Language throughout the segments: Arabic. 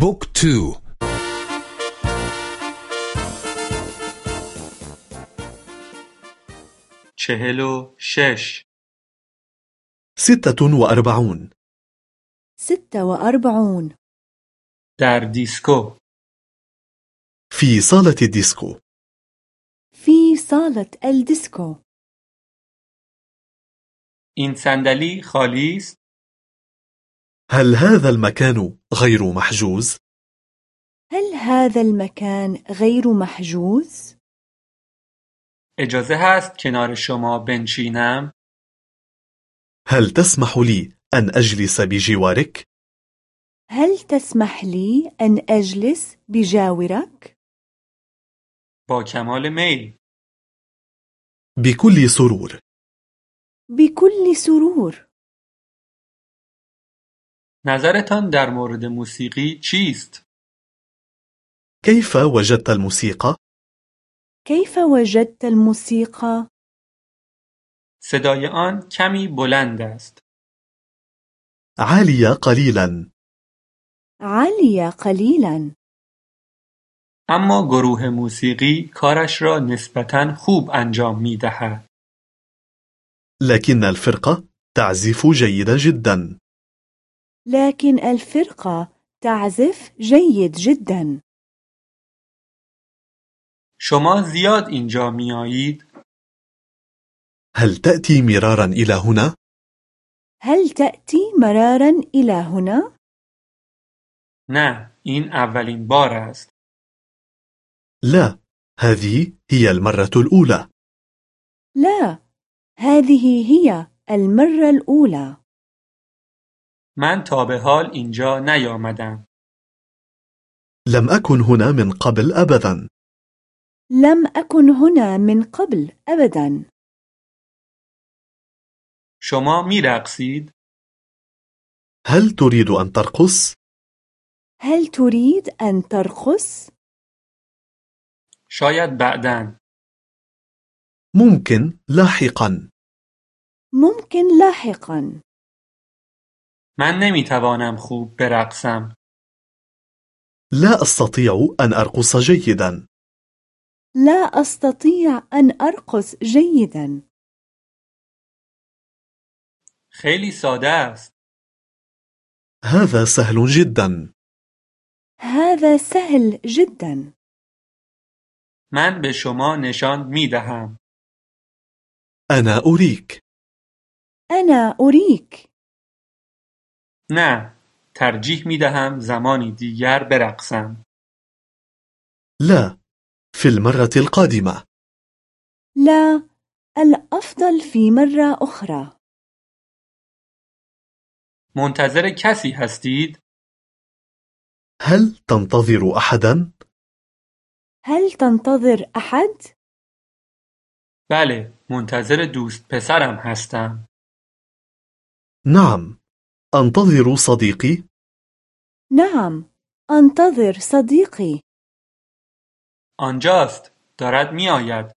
Book two. چهل و شش. ستة وأربعون. ستة وأربعون. در دیسکو. في صالة الديسكو. في صالة الديسكو. این صندلی خالی است؟ هل هذا المكان غير محجوز؟ هل هذا المكان غير محجوز؟ اجازه هست کنار شما بنشینم؟ هل تسمح لي أن أجلس بجوارك؟ هل تسمح لي أن أجلس بجاورك؟ با کمال میل بكل سرور بكل سرور نظرتان در مورد موسیقی چیست؟ كيف وجدت الموسيقى؟ كيف وجدت الموسيقى؟ صدای آن کمی بلند است. عالية قليلا عالية قليلا اما گروه موسیقی کارش را نسبتا خوب انجام می دهد. لكن الفرقة تعزف جيدا جدا لكن الفرقة تعزف جيد جدا شما زیاد اینجا می آیید؟ هل تأتي مرارا إلى هنا؟ هل تأتي مرارا إلى هنا؟ نه، این اولین بار است. لا هذه هي المرة الأولى لا هذه هي المرة الأولى من تا به حال اینجا نیامدم. لم أكن هنا من قبل أبدا لم أكن هنا من قبل أبدا شما می رقصید؟ هل تريد أن ترقص؟ هل تريد أن ترقص؟ شاید بعداً. ممكن لاحقا ممكن لاحقا من نمی توانم خوب برقصم. لا أستطيع أن أرقص جيدا لا أستطيع أن أرقص جيدا خیلی ساده است. هذا سهل جدا هذا سهل جدا من به شما نشان می دهم. أنا أريك أنا أريك نه، ترجیح می دهم زمانی دیگر برقصم. لا في المرة القادمة لا الأفضل في مرة أخرى منتظر کسی هستید؟ هل تنتظر أحدا؟ هل تنتظر أحد؟ بله، منتظر دوست پسرم هستم. نعم أنتظر صديقي نعم أنتظر صديقي آنجاست. دارد می آید.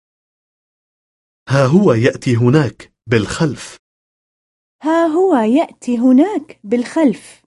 ها هو يأتي هناك بالخلف ها هو يأتي هناك بالخلف